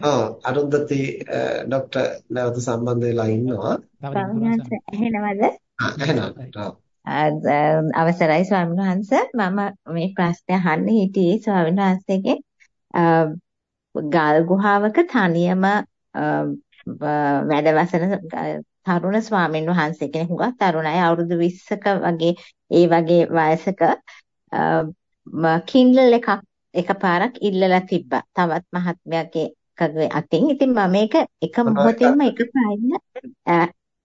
ඔව් අරුන්දති ડોක්ටර් නැවත සම්බන්ධ වෙලා ඉන්නවා. ස්වාමීන් ඇහෙනවද? ඇහෙනවා. අවසරයි ස්වාමීන් වහන්ස මම මේ ප්‍රශ්නේ අහන්න හිටියේ ස්වාමීන් වහන්සේගේ ගල් ගුහාවක තනියම වැඩවසන තරුණ ස්වාමීන් වහන්සේ කෙනෙක් හුඟක් තරුණයි අවුරුදු 20ක වගේ ඒ වගේ වයසක කින්ඩල් එකක් එකපාරක් ඉල්ලලා තිබ්බා. තවත් මහත්මයාගේ අතින්. ඉතින් මම මේක එක මොහොතෙන්ම එක පායින්න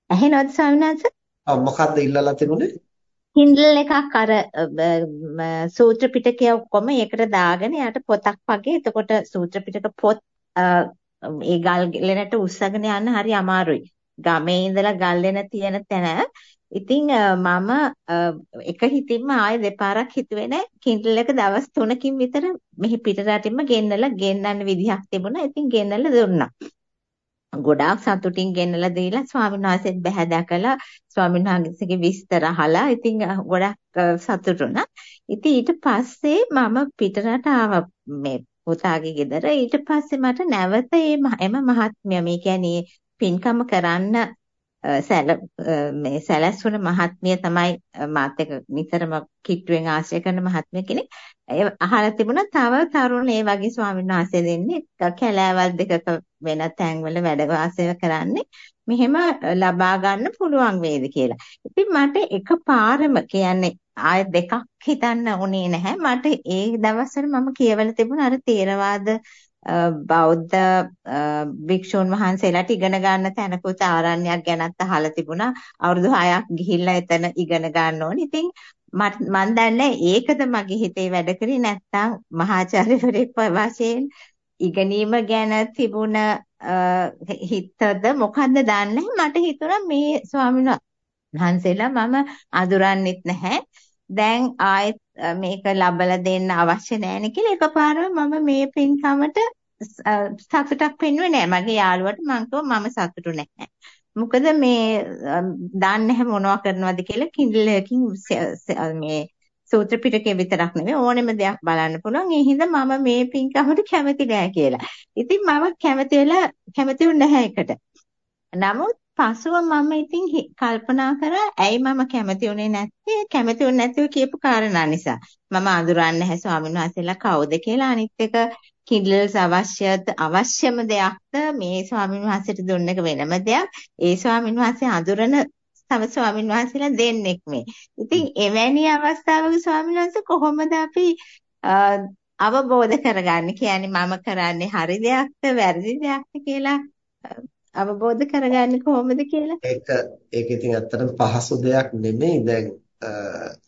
ඇහෙනවද ස්වාමීන් වහන්සේ? ඔව් මොකද්ද ඉල්ලලා තිබුණේ? Kindle එකක් අර සූත්‍ර පිටකය ඔක්කොම ඒකට දාගෙන යාට පොතක් වගේ. එතකොට සූත්‍ර පිටක පොත් ඒ ගල් ලෙනට උස්සගෙන යන්න හරි අමාරුයි. ගමේ ඉඳලා ගල් ලෙන තියෙන තැන. ඉතින් මම එක හිතින්ම ආයෙ දෙපාරක් හිතුවේ නෑ Kindle එක දවස් 3කින් විතර මෙහි පිටරටින්ම ගෙන්නලා ගෙන්නන්න විදිහක් තිබුණා. ඉතින් ගෙන්නලා දුන්නා. ගොඩාක් සතුටින් ගෙන්නලා දීලා ස්වාමීන් වහන්සේත් බැහැ දැකලා ස්වාමීන් වහන්සේගේ විස්තර අහලා ඉතින් ගොඩක් සතුටුුණා. ඉතින් ඊට පස්සේ මම පිටරට ආවා මේ පුතාගේ ගෙදර. ඊට පස්සේ මට නැවත එම මහත්මිය මේ කියන්නේ පින්කම කරන්න සැල මේ සැලැස්වුණ මහත්මිය තමයි මාත් එක්ක නිතරම කිට්ටුවෙන් ආශ්‍රය කරන මහත්මිය කෙනෙක්. ඒ අහලා තිබුණා තව තරුණ ඒ වගේ ස්වාමීන් වහන්සේ දෙන්නේ කැලෑවල් දෙකක වෙන තැන්වල වැඩ වාසය කරන්නේ. මෙහෙම ලබා ගන්න පුළුවන් වේද කියලා. ඉතින් මට එකපාරම කියන්නේ ආය දෙකක් හිතන්න උනේ නැහැ. මට ඒ දවස්වල මම කියවලා තිබුණා අර තේරවාද බෞද්ධ භික්ෂුන් වහන්සේලාට ඉගෙන ගන්න තැනකුත් ආරණ්‍යයක් ගැනත් අහලා තිබුණා. අවුරුදු 6ක් ගිහිල්ලා එතන ඉගෙන ගන්න ඕනේ. ඉතින් මම දන්නේ ඒකද මගේ හිතේ වැඩ කරේ නැත්නම් මහාචාර්යවරයෙක් වශයෙන් ඉගෙනීම ගැන තිබුණ හිතද මොකද්ද දන්නේ මට හිතුණා මේ ස්වාමීන් වහන්සේලා මම අඳුරන්නෙත් නැහැ. දැන් ආයෙත් මේක ලබලා දෙන්න අවශ්‍ය නැහැ කියලා එකපාරම මම මේ පින්කමට සතුටක් පෙන්වුවේ නැහැ. මගේ යාළුවට මං කිව්වා මම සතුටු නැහැ. මොකද මේ දාන්න නැහැ මොනවා කරනවද කියලා Kindle එකකින් මේ සූත්‍ර පිටකේ විතරක් නෙමෙයි ඕනෙම දෙයක් බලන්න පුළුවන්. ඒ හින්දා මම මේ පින්කමට කැමති නෑ කියලා. ඉතින් මම කැමති වෙලා කැමති නැහැ ඒකට. නමුත් පසුව මම ඉතින් කල්පනා කරා ඇයි මම කැමති උනේ නැත්තේ කැමති උනේ නැතිව කියපු කාරණා නිසා මම අඳුරන්නේ නැහැ ස්වාමීන් වහන්සේලා කවුද කියලා අනිත් එක කිඩ්ලස් අවශ්‍යද අවශ්‍යම දෙයක්ද මේ ස්වාමීන් වහන්සේට දුන්න එක වෙනම දෙයක් ඒ ස්වාමීන් වහන්සේ අඳුරන තම ස්වාමීන් වහන්සේලා දෙන්නෙක් මේ ඉතින් එවැනි අවස්ථාවක ස්වාමීන් වහන්සේ කොහොමද අපි අවබෝධ කරගන්නේ කියන්නේ මම කරන්නේ හරි දෙයක්ද වැරදි දෙයක්ද කියලා අවබෝධ කරගන්නේ කොහොමද කියලා? ඒක ඒක ඉතින් ඇත්තටම පහසු දෙයක් නෙමෙයි. දැන්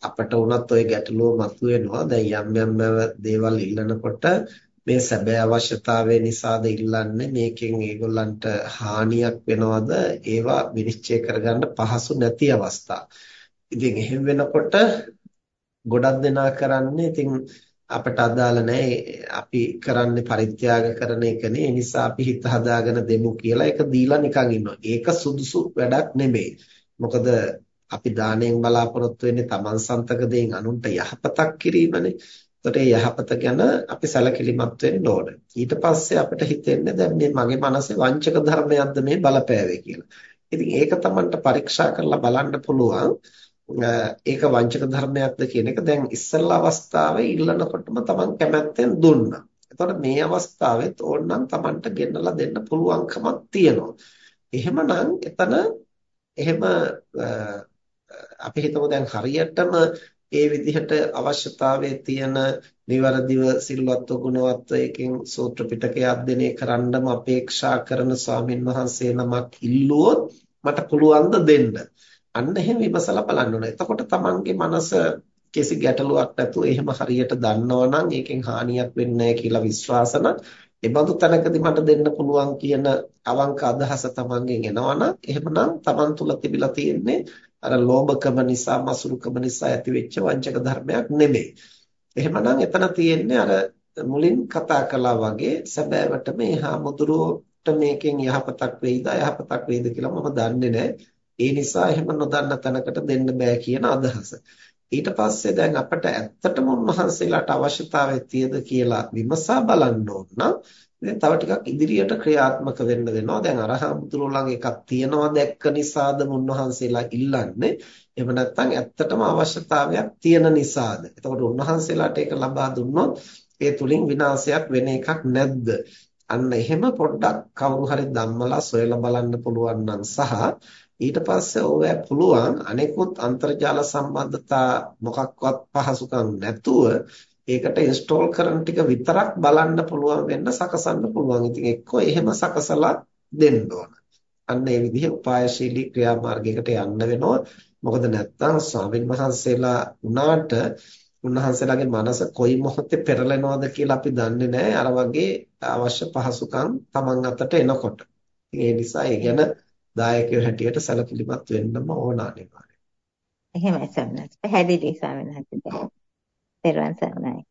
අපට වුණත් ওই ගැටලුව මතුවෙනවා. දැන් යම් යම් දේවල් ඉල්ලනකොට මේ සැබෑ අවශ්‍යතාවය නිසාද ඉල්ලන්නේ මේකෙන් ඒගොල්ලන්ට හානියක් වෙනවද ඒවා විනිශ්චය කරගන්න පහසු නැති අවස්ථා. ඉතින් එහෙම වෙනකොට ගොඩක් දෙනා කරන්නේ ඉතින් අපට අදාළ නැහැ අපි කරන්නේ පරිත්‍යාග කරන එකනේ ඒ නිසා අපි හිත හදාගෙන දෙමු කියලා ඒක දීලා නිකන් ඉන්නවා. ඒක සුදුසු වැඩක් නෙමෙයි. මොකද අපි දාණයෙන් බලාපොරොත්තු වෙන්නේ Taman සන්තක දෙයින් අනුන්ට යහපතක් කිරීමනේ. ඒතකොට ඒ යහපත ගැන අපි සැලකිලිමත් වෙන්න ඕන. ඊට පස්සේ අපිට හිතෙන්නේ දැන් මේ මගේ මනසේ වංචක ධර්මයක්ද මේ බලපෑවේ කියලා. ඉතින් ඒක Tamanට පරීක්ෂා කරලා බලන්න පුළුවන්. ඒක වංචක ධර්මයක්ද කියන එක දැන් ඉස්සෙල්ලා අවස්ථාවේ ඉල්ලනකොටම Taman කැමැත්තෙන් දුන්නා. එතකොට මේ අවස්ථාවෙත් ඕනනම් Tamanට ගෙන්නලා දෙන්න පුළුවන්කමක් තියෙනවා. එහෙමනම් එතන එහෙම අපි හිතමු දැන් හරියටම ඒ විදිහට අවශ්‍යතාවයේ තියෙන નિවරදිව සිල්වත්ව ගුණවත්ව එකෙන් සූත්‍ර පිටකය අධ්‍යයනය කරන්නම අපේක්ෂා කරන ස්වාමින් වහන්සේ නමක් ඉල්ලුවොත් මට පුළුවන් දෙන්න. අන්න එහෙම විමසලා බලන්න ඕනේ. එතකොට තමන්ගේ මනස කිසි ගැටලුවක් නැතුව එහෙම හරියට දන්නවනම් ඒකෙන් හානියක් වෙන්නේ කියලා විශ්වාස නම් ඒ බඳු තැනකදී මට දෙන්න පුළුවන් කියන අවංක අදහස තමන්ගෙන් එනවනම් එහෙමනම් තමන් තුල තිබිලා තියෙන්නේ අර ලෝභකම නිසා මසුරුකම නිසා ඇතිවෙච්ච වංචක ධර්මයක් නෙමෙයි. එහෙමනම් එතන තියෙන්නේ අර මුලින් කතා කළා වගේ සැබෑවට මේ හාමුදුරුවෝට මේකෙන් යහපතක් වෙයිද අයහපතක් වෙයිද කියලා මම දන්නේ නැහැ. ඒ නිසා එහෙම නොදන්න තැනකට දෙන්න බෑ කියන අදහස. ඊට පස්සේ දැන් අපිට ඇත්තටම උන්වහන්සේලාට අවශ්‍යතාවය තියද කියලා විමසා බලන්න ඕන නම් ඉතින් තව ටිකක් ඉදිරියට ක්‍රියාත්මක වෙන්න වෙනවා. දැන් අරහම්තුරු ළඟ එකක් තියනවා දැක්ක නිසාද මුන්නහන්සේලා ඉල්ලන්නේ. එහෙම නැත්නම් ඇත්තටම අවශ්‍යතාවයක් තියෙන නිසාද. එතකොට උන්වහන්සේලාට ඒක ලබා දුන්නොත් ඒ තුලින් විනාශයක් වෙන එකක් නැද්ද? අන්න එහෙම පොඩ්ඩක් කවුරු හරි ධම්මලා සොයලා බලන්න පුළුවන් නම් සහ ඊට පස්සේ ඕවැ පුළුවන් අනෙකුත් අන්තර්ජාල සම්බන්ධතා මොකක්වත් පහසුකම් නැතුව ඒකට ඉන්ස්ටෝල් කරන ටික විතරක් බලන්න පුළුවන් වෙන්න සකසන්න පුළුවන්. ඉතින් එක්කෝ එහෙම සකසලා දෙන්න ඕන. අන්න ඒ විදිහේ උපායශීලී ක්‍රියාමාර්ගයකට යන්න වෙනවා. මොකද නැත්තම් ස්වාමීන් වහන්සේලා උනාට උන්වහන්සේලාගේ මනස කොයි මොහොතේ පෙරලෙනවද කියලා අපි දන්නේ නැහැ. අර වගේ අවශ්‍ය පහසුකම් Taman අතට එනකොට. ඒ නිසා ඒ ගැන දායකයෝ හැටියට සැලකිලිමත් වෙන්නම ඕන අනිවාර්යයෙන්. එහෙමයි සම්මත. පැහැදිලි ස්වාමීන් වහන්සේ. පෙරවන් සරණයි.